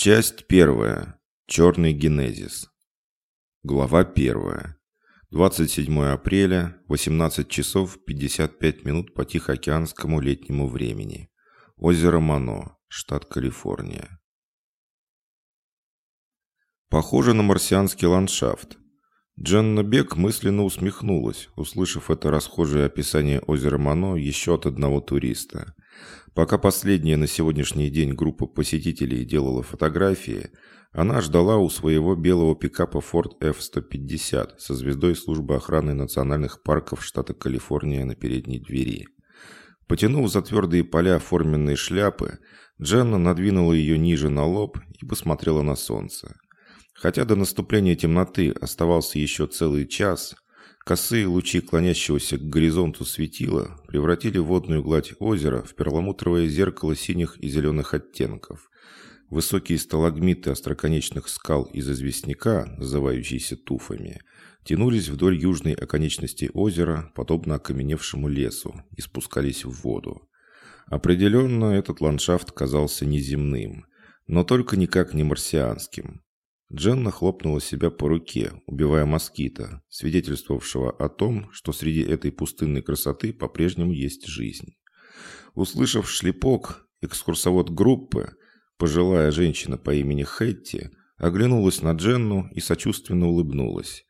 Часть первая. Черный генезис. Глава первая. 27 апреля, 18 часов 55 минут по Тихоокеанскому летнему времени. Озеро Мано, штат Калифорния. Похоже на марсианский ландшафт. Дженна Бек мысленно усмехнулась, услышав это расхожее описание озера Мано еще от одного туриста – Пока последняя на сегодняшний день группа посетителей делала фотографии, она ждала у своего белого пикапа Ford F-150 со звездой службы охраны национальных парков штата Калифорния на передней двери. Потянув за твердые поля форменной шляпы, Дженна надвинула ее ниже на лоб и посмотрела на солнце. Хотя до наступления темноты оставался еще целый час – Косые лучи клонящегося к горизонту светила превратили водную гладь озера в перламутровое зеркало синих и зеленых оттенков. Высокие сталагмиты остроконечных скал из известняка, называющиеся туфами, тянулись вдоль южной оконечности озера, подобно окаменевшему лесу, и спускались в воду. Определенно, этот ландшафт казался неземным, но только никак не марсианским. Дженна хлопнула себя по руке, убивая москита, свидетельствовавшего о том, что среди этой пустынной красоты по-прежнему есть жизнь. Услышав шлепок, экскурсовод группы, пожилая женщина по имени Хэтти, оглянулась на Дженну и сочувственно улыбнулась.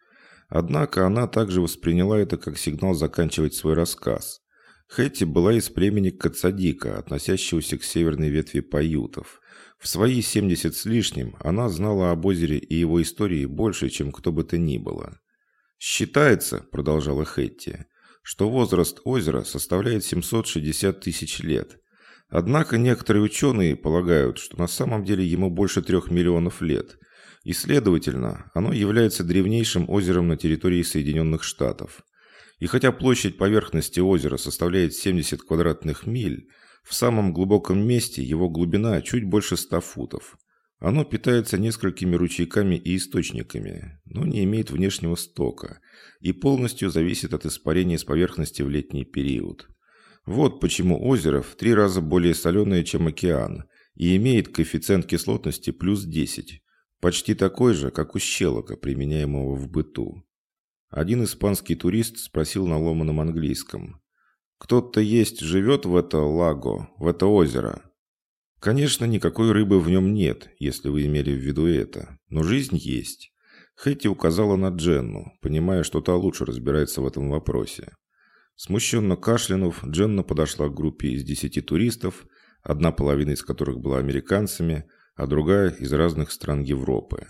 Однако она также восприняла это как сигнал заканчивать свой рассказ. Хэтти была из племени Кацадика, относящегося к северной ветви паютов – в свои 70 с лишним она знала об озере и его истории больше, чем кто бы то ни было. «Считается», – продолжала Хэтти, – «что возраст озера составляет 760 тысяч лет. Однако некоторые ученые полагают, что на самом деле ему больше трех миллионов лет, и, следовательно, оно является древнейшим озером на территории Соединенных Штатов. И хотя площадь поверхности озера составляет 70 квадратных миль, в самом глубоком месте его глубина чуть больше 100 футов. Оно питается несколькими ручейками и источниками, но не имеет внешнего стока и полностью зависит от испарения с поверхности в летний период. Вот почему озеро в три раза более соленое, чем океан, и имеет коэффициент кислотности плюс 10, почти такой же, как у щелока, применяемого в быту. Один испанский турист спросил на ломаном английском, кто-то есть живет в это лаго, в это озеро. Конечно, никакой рыбы в нем нет, если вы имели в виду это, но жизнь есть. Хэти указала на Дженну, понимая, что та лучше разбирается в этом вопросе. Смущенно кашлянув, Дженна подошла к группе из десяти туристов, одна половина из которых была американцами, а другая из разных стран Европы.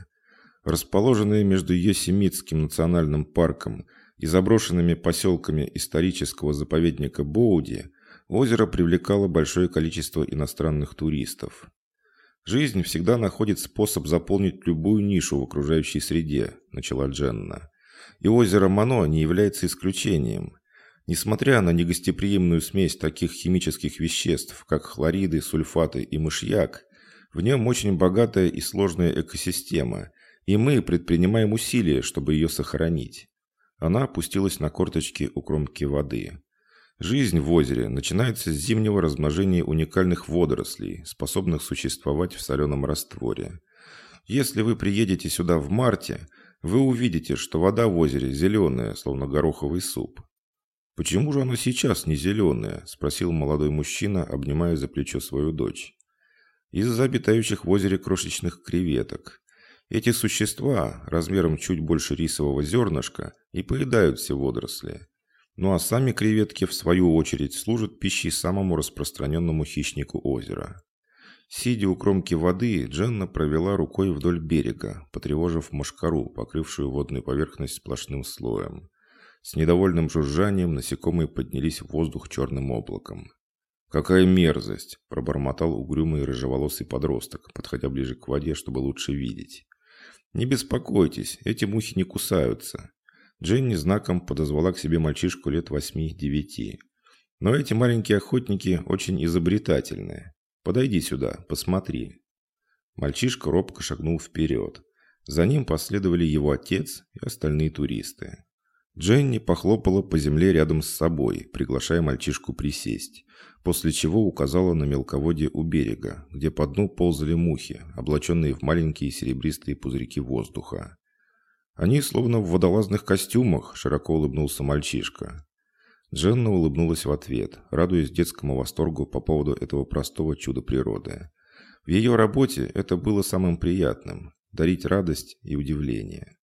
Расположенные между Йосемитским национальным парком и заброшенными поселками исторического заповедника Боуди озеро привлекало большое количество иностранных туристов. «Жизнь всегда находит способ заполнить любую нишу в окружающей среде», – начала Дженна. «И озеро Мано не является исключением. Несмотря на негостеприимную смесь таких химических веществ, как хлориды, сульфаты и мышьяк, в нем очень богатая и сложная экосистема, и мы предпринимаем усилия, чтобы ее сохранить. Она опустилась на корточки у кромки воды. Жизнь в озере начинается с зимнего размножения уникальных водорослей, способных существовать в соленом растворе. Если вы приедете сюда в марте, вы увидите, что вода в озере зеленая, словно гороховый суп. «Почему же оно сейчас не зеленое?» – спросил молодой мужчина, обнимая за плечо свою дочь. «Из-за обитающих в озере крошечных креветок. Эти существа, размером чуть больше рисового зернышка, и поедают все водоросли. Ну а сами креветки, в свою очередь, служат пищей самому распространенному хищнику озера. Сидя у кромки воды, Дженна провела рукой вдоль берега, потревожив мошкару, покрывшую водную поверхность сплошным слоем. С недовольным жужжанием насекомые поднялись в воздух черным облаком. «Какая мерзость!» – пробормотал угрюмый рыжеволосый подросток, подходя ближе к воде, чтобы лучше видеть. «Не беспокойтесь, эти мухи не кусаются». Дженни знаком подозвала к себе мальчишку лет восьми-девяти. «Но эти маленькие охотники очень изобретательные. Подойди сюда, посмотри». Мальчишка робко шагнул вперед. За ним последовали его отец и остальные туристы. Дженни похлопала по земле рядом с собой, приглашая мальчишку присесть, после чего указала на мелководье у берега, где по дну ползали мухи, облаченные в маленькие серебристые пузырьки воздуха. «Они словно в водолазных костюмах», – широко улыбнулся мальчишка. Дженна улыбнулась в ответ, радуясь детскому восторгу по поводу этого простого чуда природы. В ее работе это было самым приятным – дарить радость и удивление.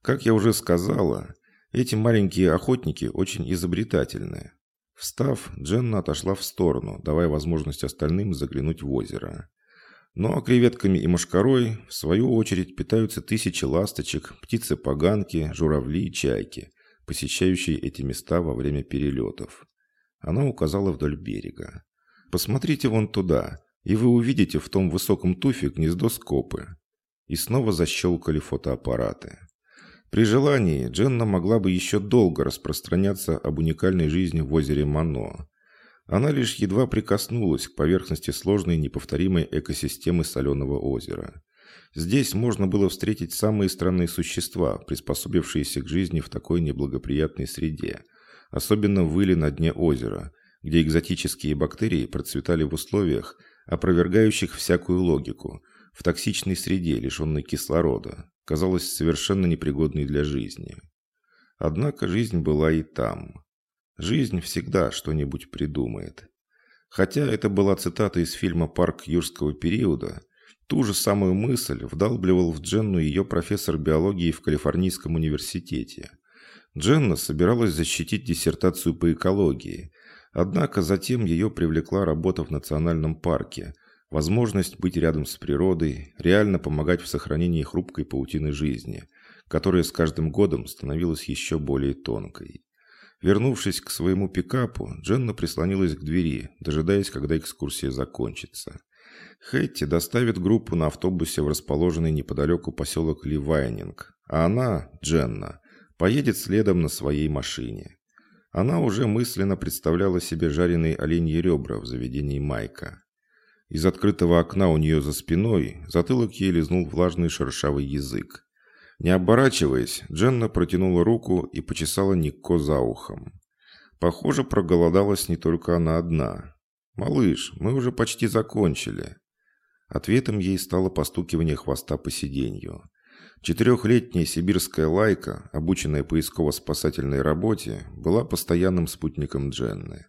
Как я уже сказала, эти маленькие охотники очень изобретательны. Встав, Дженна отошла в сторону, давая возможность остальным заглянуть в озеро. Но креветками и мошкарой, в свою очередь, питаются тысячи ласточек, птицы-поганки, журавли и чайки, посещающие эти места во время перелетов. Она указала вдоль берега. «Посмотрите вон туда, и вы увидите в том высоком туфе гнездо скопы». И снова защелкали фотоаппараты. При желании Дженна могла бы еще долго распространяться об уникальной жизни в озере Мано, она лишь едва прикоснулась к поверхности сложной неповторимой экосистемы соленого озера. Здесь можно было встретить самые странные существа, приспособившиеся к жизни в такой неблагоприятной среде, особенно выли на дне озера, где экзотические бактерии процветали в условиях, опровергающих всякую логику, в токсичной среде, лишенной кислорода, казалось совершенно непригодной для жизни. Однако жизнь была и там. Жизнь всегда что-нибудь придумает. Хотя это была цитата из фильма «Парк юрского периода», ту же самую мысль вдалбливал в Дженну ее профессор биологии в Калифорнийском университете. Дженна собиралась защитить диссертацию по экологии, однако затем ее привлекла работа в национальном парке, возможность быть рядом с природой, реально помогать в сохранении хрупкой паутины жизни, которая с каждым годом становилась еще более тонкой. Вернувшись к своему пикапу, Дженна прислонилась к двери, дожидаясь, когда экскурсия закончится. Хэтти доставит группу на автобусе в расположенный неподалеку поселок Ливайнинг, а она, Дженна, поедет следом на своей машине. Она уже мысленно представляла себе жареные оленьи ребра в заведении Майка. Из открытого окна у нее за спиной затылок ей лизнул влажный шершавый язык. Не оборачиваясь, Дженна протянула руку и почесала Никко за ухом. Похоже, проголодалась не только она одна. «Малыш, мы уже почти закончили». Ответом ей стало постукивание хвоста по сиденью. Четырехлетняя сибирская лайка, обученная поисково-спасательной работе, была постоянным спутником Дженны.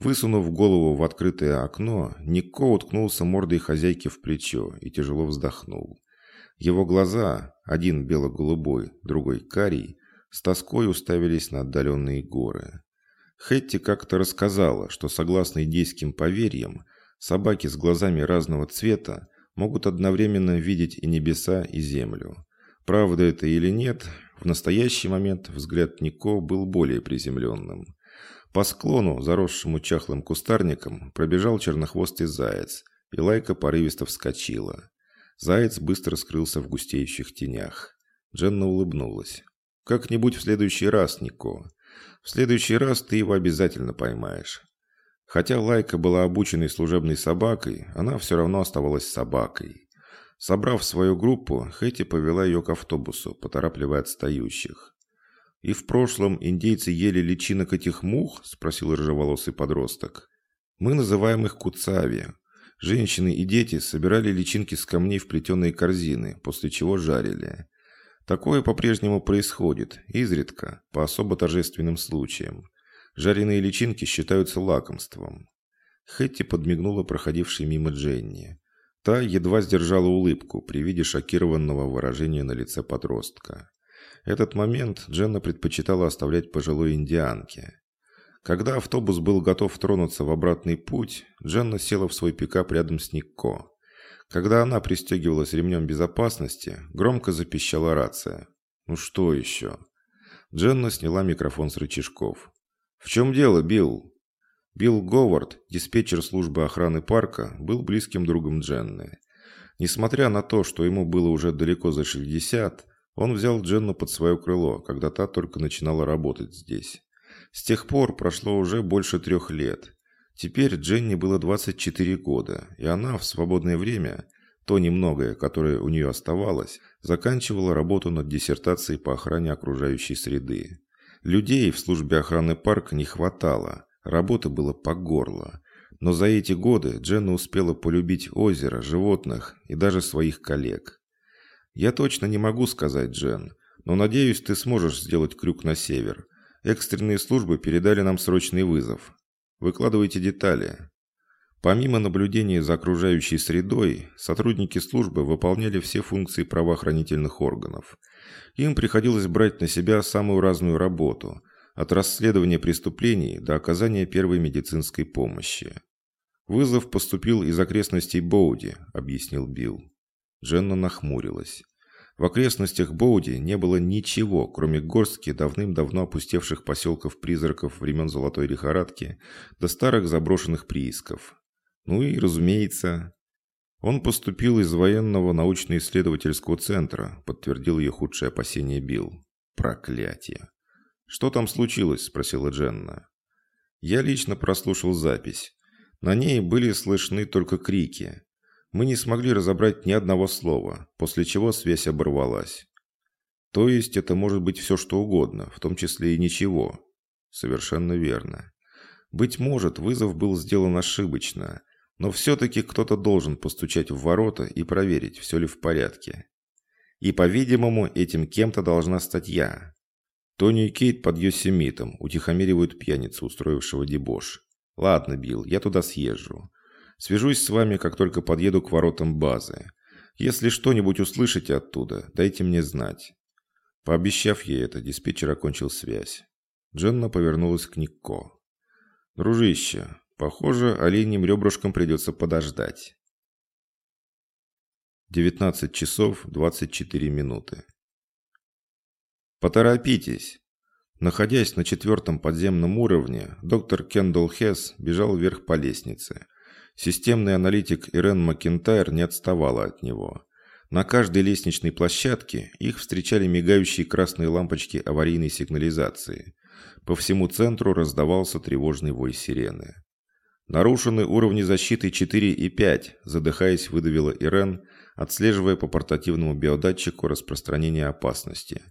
Высунув голову в открытое окно, Никко уткнулся мордой хозяйки в плечо и тяжело вздохнул. Его глаза, один бело-голубой, другой карий, с тоской уставились на отдаленные горы. Хетти как-то рассказала, что согласно индейским поверьям, собаки с глазами разного цвета могут одновременно видеть и небеса, и землю. Правда это или нет, в настоящий момент взгляд Нико был более приземленным. По склону, заросшему чахлым кустарником, пробежал чернохвостый заяц, и лайка порывисто вскочила. Заяц быстро скрылся в густеющих тенях. Дженна улыбнулась. «Как-нибудь в следующий раз, Нико. В следующий раз ты его обязательно поймаешь». Хотя Лайка была обученной служебной собакой, она все равно оставалась собакой. Собрав свою группу, Хэти повела ее к автобусу, поторапливая отстающих. «И в прошлом индейцы ели личинок этих мух?» – спросил рыжеволосый подросток. «Мы называем их куцави. Женщины и дети собирали личинки с камней в плетеные корзины, после чего жарили. Такое по-прежнему происходит, изредка, по особо торжественным случаям. Жареные личинки считаются лакомством. Хэтти подмигнула проходившей мимо Дженни. Та едва сдержала улыбку при виде шокированного выражения на лице подростка. Этот момент Дженна предпочитала оставлять пожилой индианке. Когда автобус был готов тронуться в обратный путь, Дженна села в свой пикап рядом с Никко. Когда она пристегивалась ремнем безопасности, громко запищала рация. «Ну что еще?» Дженна сняла микрофон с рычажков. «В чем дело, Билл?» Билл Говард, диспетчер службы охраны парка, был близким другом Дженны. Несмотря на то, что ему было уже далеко за 60, он взял Дженну под свое крыло, когда та только начинала работать здесь. С тех пор прошло уже больше трех лет. Теперь Дженни было 24 года, и она в свободное время, то немногое, которое у нее оставалось, заканчивала работу над диссертацией по охране окружающей среды. Людей в службе охраны парка не хватало, работы было по горло. Но за эти годы Дженна успела полюбить озеро, животных и даже своих коллег. «Я точно не могу сказать, Джен, но надеюсь, ты сможешь сделать крюк на север. Экстренные службы передали нам срочный вызов. Выкладывайте детали». Помимо наблюдения за окружающей средой, сотрудники службы выполняли все функции правоохранительных органов. Им приходилось брать на себя самую разную работу, от расследования преступлений до оказания первой медицинской помощи. «Вызов поступил из окрестностей Боуди», — объяснил Билл. Дженна нахмурилась. В окрестностях Боуди не было ничего, кроме горстки давным-давно опустевших поселков-призраков времен Золотой лихорадки до старых заброшенных приисков. Ну и, разумеется, он поступил из военного научно-исследовательского центра, подтвердил ее худшее опасение Билл. Проклятие. «Что там случилось?» – спросила Дженна. Я лично прослушал запись. На ней были слышны только крики. Мы не смогли разобрать ни одного слова, после чего связь оборвалась. То есть это может быть все что угодно, в том числе и ничего. Совершенно верно. Быть может, вызов был сделан ошибочно, но все-таки кто-то должен постучать в ворота и проверить, все ли в порядке. И, по-видимому, этим кем-то должна стать я. Тони и Кейт под Йосемитом утихомиривают пьяницу, устроившего дебош. «Ладно, Билл, я туда съезжу. Свяжусь с вами, как только подъеду к воротам базы. Если что-нибудь услышите оттуда, дайте мне знать». Пообещав ей это, диспетчер окончил связь. Дженна повернулась к Никко. «Дружище, похоже, оленьим ребрышкам придется подождать». 19 часов 24 минуты. «Поторопитесь!» Находясь на четвертом подземном уровне, доктор Кендалл Хесс бежал вверх по лестнице. Системный аналитик Ирен Макентайр не отставала от него. На каждой лестничной площадке их встречали мигающие красные лампочки аварийной сигнализации. По всему центру раздавался тревожный вой сирены. «Нарушены уровни защиты 4 и 5», задыхаясь, выдавила Ирен, отслеживая по портативному биодатчику распространение опасности.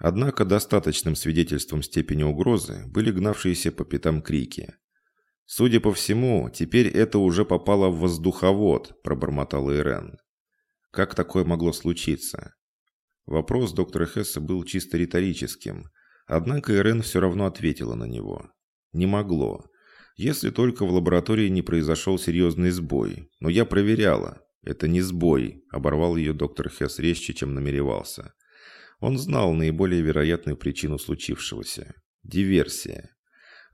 Однако достаточным свидетельством степени угрозы были гнавшиеся по пятам крики. «Судя по всему, теперь это уже попало в воздуховод», – пробормотал Ирен. «Как такое могло случиться?» Вопрос доктора Хесса был чисто риторическим, однако Ирен все равно ответила на него. «Не могло. Если только в лаборатории не произошел серьезный сбой. Но я проверяла. Это не сбой», – оборвал ее доктор Хесс резче, чем намеревался. Он знал наиболее вероятную причину случившегося – диверсия.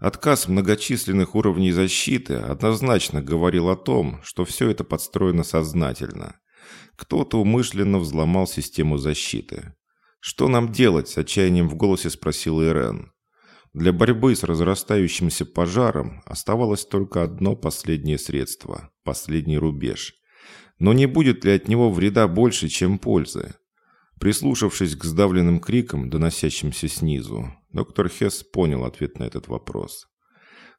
Отказ многочисленных уровней защиты однозначно говорил о том, что все это подстроено сознательно. Кто-то умышленно взломал систему защиты. «Что нам делать?» – с отчаянием в голосе спросил Ирен. Для борьбы с разрастающимся пожаром оставалось только одно последнее средство – последний рубеж. Но не будет ли от него вреда больше, чем пользы? Прислушавшись к сдавленным крикам, доносящимся снизу, доктор Хесс понял ответ на этот вопрос.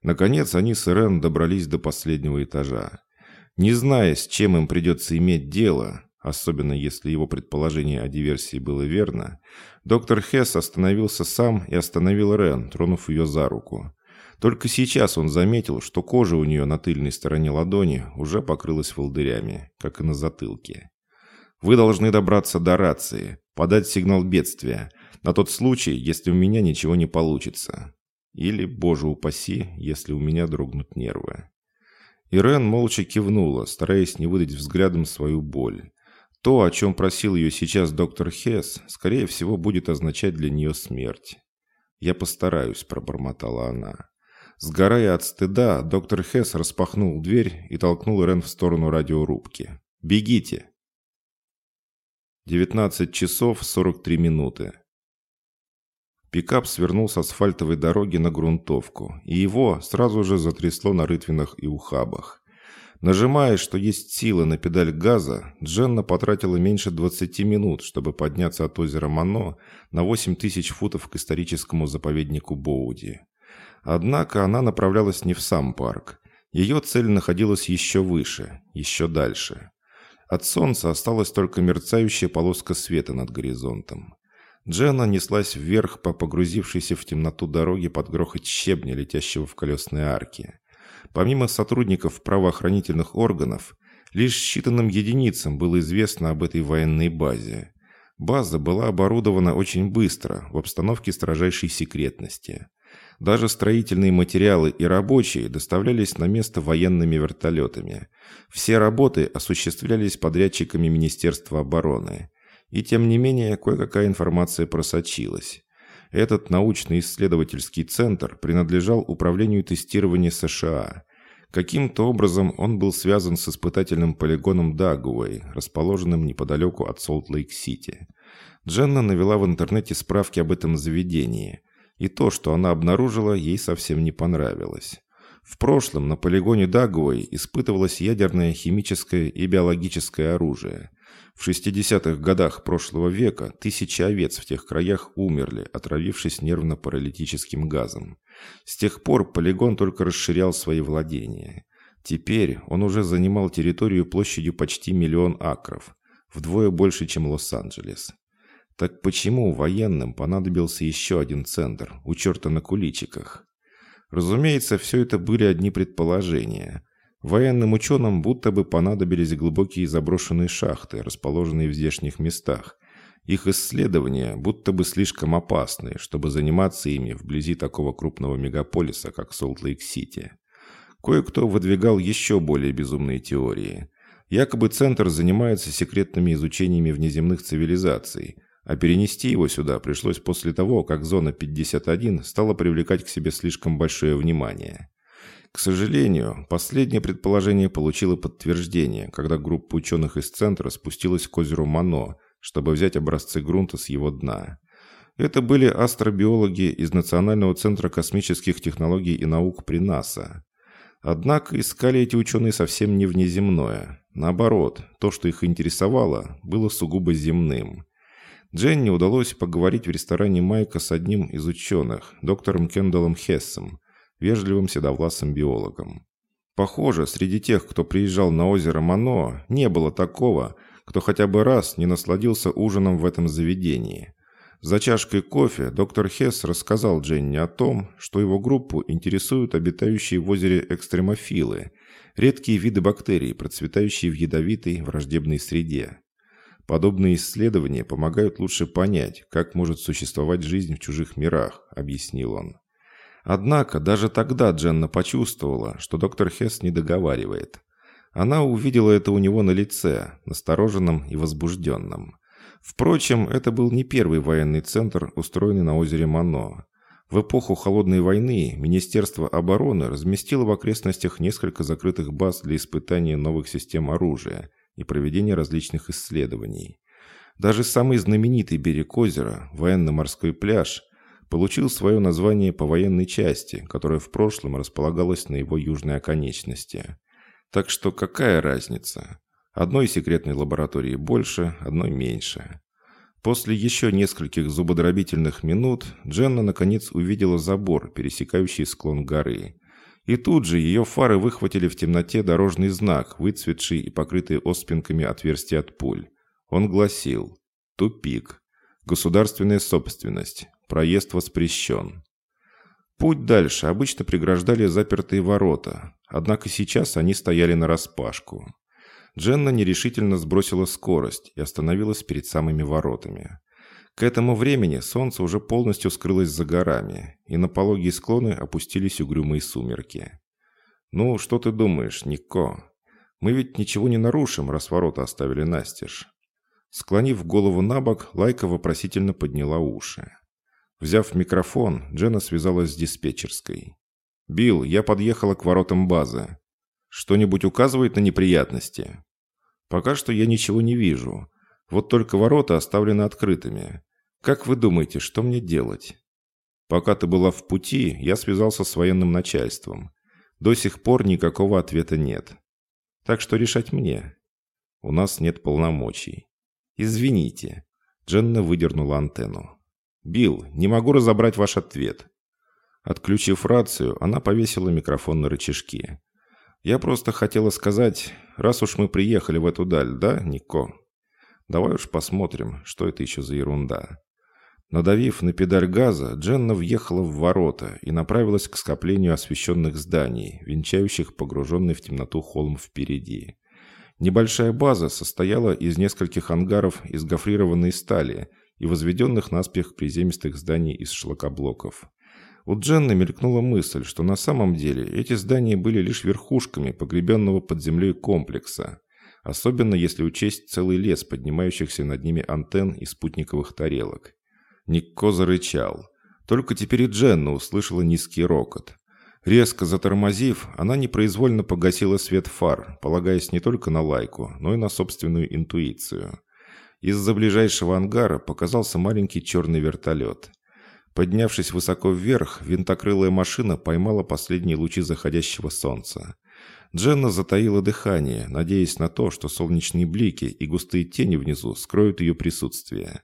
Наконец они с Ирен добрались до последнего этажа. Не зная, с чем им придется иметь дело, особенно если его предположение о диверсии было верно, доктор Хесс остановился сам и остановил Рен, тронув ее за руку. Только сейчас он заметил, что кожа у нее на тыльной стороне ладони уже покрылась волдырями, как и на затылке. Вы должны добраться до рации, подать сигнал бедствия, на тот случай, если у меня ничего не получится. Или, боже упаси, если у меня дрогнут нервы. Ирен молча кивнула, стараясь не выдать взглядом свою боль. То, о чем просил ее сейчас доктор Хесс, скорее всего, будет означать для нее смерть. «Я постараюсь», – пробормотала она. Сгорая от стыда, доктор Хесс распахнул дверь и толкнул Ирен в сторону радиорубки. «Бегите!» 19 часов 43 минуты. Пикап свернул с асфальтовой дороги на грунтовку, и его сразу же затрясло на рытвинах и ухабах. Нажимая, что есть силы на педаль газа, Дженна потратила меньше 20 минут, чтобы подняться от озера Мано на 8 тысяч футов к историческому заповеднику Боуди. Однако она направлялась не в сам парк. Ее цель находилась еще выше, еще дальше. От солнца осталась только мерцающая полоска света над горизонтом. Дженна неслась вверх по погрузившейся в темноту дороге под грохот щебня, летящего в колесные арки. Помимо сотрудников правоохранительных органов, лишь считанным единицам было известно об этой военной базе. База была оборудована очень быстро, в обстановке строжайшей секретности. Даже строительные материалы и рабочие доставлялись на место военными вертолетами. Все работы осуществлялись подрядчиками Министерства обороны. И тем не менее, кое-какая информация просочилась. Этот научно-исследовательский центр принадлежал Управлению тестирования США. Каким-то образом он был связан с испытательным полигоном Дагуэй, расположенным неподалеку от Солт-Лейк-Сити. Дженна навела в интернете справки об этом заведении. И то, что она обнаружила, ей совсем не понравилось. В прошлом на полигоне Дагуэй испытывалось ядерное, химическое и биологическое оружие – в 60-х годах прошлого века тысячи овец в тех краях умерли, отравившись нервно-паралитическим газом. С тех пор полигон только расширял свои владения. Теперь он уже занимал территорию площадью почти миллион акров, вдвое больше, чем Лос-Анджелес. Так почему военным понадобился еще один центр, у черта на куличиках? Разумеется, все это были одни предположения – Военным ученым будто бы понадобились глубокие заброшенные шахты, расположенные в здешних местах. Их исследования будто бы слишком опасны, чтобы заниматься ими вблизи такого крупного мегаполиса, как Солт-Лейк-Сити. Кое-кто выдвигал еще более безумные теории. Якобы Центр занимается секретными изучениями внеземных цивилизаций, а перенести его сюда пришлось после того, как Зона 51 стала привлекать к себе слишком большое внимание. К сожалению, последнее предположение получило подтверждение, когда группа ученых из центра спустилась к озеру Мано, чтобы взять образцы грунта с его дна. Это были астробиологи из Национального центра космических технологий и наук при НАСА. Однако искали эти ученые совсем не внеземное. Наоборот, то, что их интересовало, было сугубо земным. Дженни удалось поговорить в ресторане Майка с одним из ученых, доктором Кендаллом Хессом, вежливым седовласым биологом. Похоже, среди тех, кто приезжал на озеро Мано, не было такого, кто хотя бы раз не насладился ужином в этом заведении. За чашкой кофе доктор Хесс рассказал Дженни о том, что его группу интересуют обитающие в озере экстремофилы, редкие виды бактерий, процветающие в ядовитой враждебной среде. Подобные исследования помогают лучше понять, как может существовать жизнь в чужих мирах, объяснил он. Однако даже тогда Дженна почувствовала, что доктор Хесс не договаривает. Она увидела это у него на лице, настороженном и возбужденном. Впрочем, это был не первый военный центр, устроенный на озере Мано. В эпоху Холодной войны Министерство обороны разместило в окрестностях несколько закрытых баз для испытания новых систем оружия и проведения различных исследований. Даже самый знаменитый берег озера, военно-морской пляж – получил свое название по военной части, которая в прошлом располагалась на его южной оконечности. Так что какая разница? Одной секретной лаборатории больше, одной меньше. После еще нескольких зубодробительных минут Дженна наконец увидела забор, пересекающий склон горы. И тут же ее фары выхватили в темноте дорожный знак, выцветший и покрытый оспинками отверстия от пуль. Он гласил «Тупик. Государственная собственность. Проезд воспрещен. Путь дальше обычно преграждали запертые ворота, однако сейчас они стояли нараспашку. Дженна нерешительно сбросила скорость и остановилась перед самыми воротами. К этому времени солнце уже полностью скрылось за горами, и на пологие склоны опустились угрюмые сумерки. «Ну, что ты думаешь, Нико? Мы ведь ничего не нарушим, раз ворота оставили настежь». Склонив голову на бок, Лайка вопросительно подняла уши. Взяв микрофон, Джена связалась с диспетчерской. «Билл, я подъехала к воротам базы. Что-нибудь указывает на неприятности?» «Пока что я ничего не вижу. Вот только ворота оставлены открытыми. Как вы думаете, что мне делать?» «Пока ты была в пути, я связался с военным начальством. До сих пор никакого ответа нет. Так что решать мне. У нас нет полномочий. Извините». Дженна выдернула антенну. «Билл, не могу разобрать ваш ответ». Отключив рацию, она повесила микрофон на рычажки. «Я просто хотела сказать, раз уж мы приехали в эту даль, да, Нико? Давай уж посмотрим, что это еще за ерунда. Надавив на педаль газа, Дженна въехала в ворота и направилась к скоплению освещенных зданий, венчающих погруженный в темноту холм впереди. Небольшая база состояла из нескольких ангаров из гофрированной стали и возведенных наспех приземистых зданий из шлакоблоков. У Дженны мелькнула мысль, что на самом деле эти здания были лишь верхушками погребенного под землей комплекса, особенно если учесть целый лес поднимающихся над ними антенн и спутниковых тарелок. Никко зарычал. Только теперь и Дженна услышала низкий рокот. Резко затормозив, она непроизвольно погасила свет фар, полагаясь не только на лайку, но и на собственную интуицию. Из-за ближайшего ангара показался маленький черный вертолет. Поднявшись высоко вверх, винтокрылая машина поймала последние лучи заходящего солнца. Дженна затаила дыхание, надеясь на то, что солнечные блики и густые тени внизу скроют ее присутствие.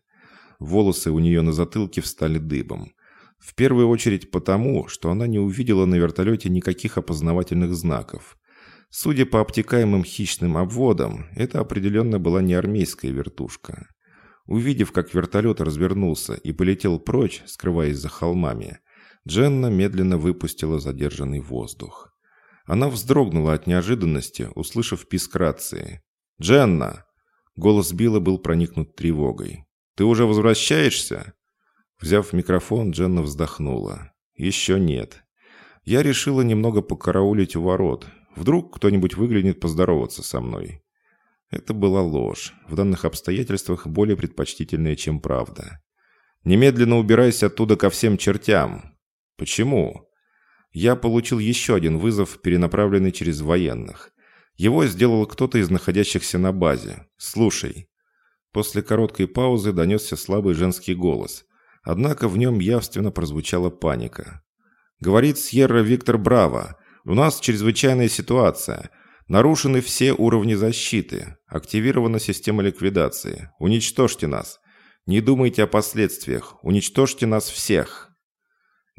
Волосы у нее на затылке встали дыбом. В первую очередь потому, что она не увидела на вертолете никаких опознавательных знаков. Судя по обтекаемым хищным обводам, это определенно была не армейская вертушка. Увидев, как вертолет развернулся и полетел прочь, скрываясь за холмами, Дженна медленно выпустила задержанный воздух. Она вздрогнула от неожиданности, услышав писк рации. «Дженна!» Голос Билла был проникнут тревогой. «Ты уже возвращаешься?» Взяв микрофон, Дженна вздохнула. «Еще нет. Я решила немного покараулить у ворот. Вдруг кто-нибудь выглянет поздороваться со мной». Это была ложь, в данных обстоятельствах более предпочтительная, чем правда. «Немедленно убирайся оттуда ко всем чертям». «Почему?» Я получил еще один вызов, перенаправленный через военных. Его сделал кто-то из находящихся на базе. Слушай, После короткой паузы донесся слабый женский голос. Однако в нем явственно прозвучала паника. «Говорит Сьерра Виктор Браво. У нас чрезвычайная ситуация. Нарушены все уровни защиты. Активирована система ликвидации. Уничтожьте нас. Не думайте о последствиях. Уничтожьте нас всех».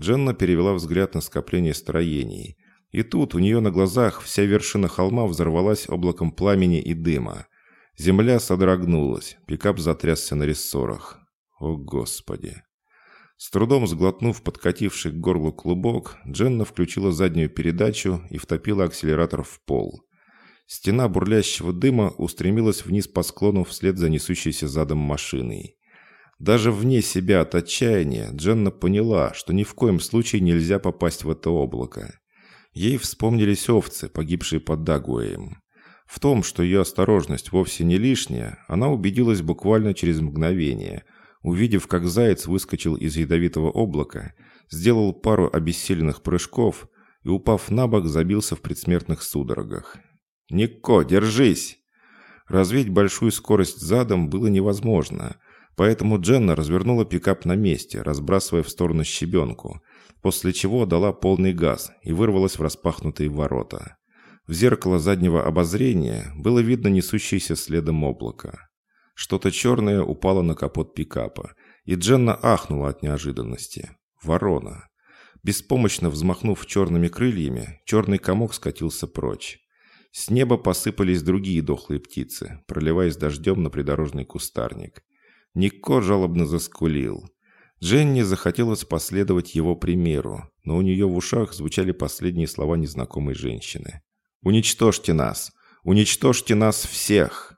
Дженна перевела взгляд на скопление строений. И тут у нее на глазах вся вершина холма взорвалась облаком пламени и дыма. Земля содрогнулась, пикап затрясся на рессорах. О, Господи! С трудом сглотнув подкативший к горлу клубок, Дженна включила заднюю передачу и втопила акселератор в пол. Стена бурлящего дыма устремилась вниз по склону вслед за несущейся задом машиной. Даже вне себя от отчаяния Дженна поняла, что ни в коем случае нельзя попасть в это облако. Ей вспомнились овцы, погибшие под Дагуэем. В том, что ее осторожность вовсе не лишняя, она убедилась буквально через мгновение, увидев, как заяц выскочил из ядовитого облака, сделал пару обессиленных прыжков и, упав на бок, забился в предсмертных судорогах. «Нико, держись!» Развить большую скорость задом было невозможно, поэтому Дженна развернула пикап на месте, разбрасывая в сторону щебенку, после чего дала полный газ и вырвалась в распахнутые ворота. В зеркало заднего обозрения было видно несущееся следом облако. Что-то черное упало на капот пикапа, и Дженна ахнула от неожиданности. Ворона. Беспомощно взмахнув черными крыльями, черный комок скатился прочь. С неба посыпались другие дохлые птицы, проливаясь дождем на придорожный кустарник. Нико жалобно заскулил. Дженни захотелось последовать его примеру, но у нее в ушах звучали последние слова незнакомой женщины. Уничтожьте нас! Уничтожьте нас всех!»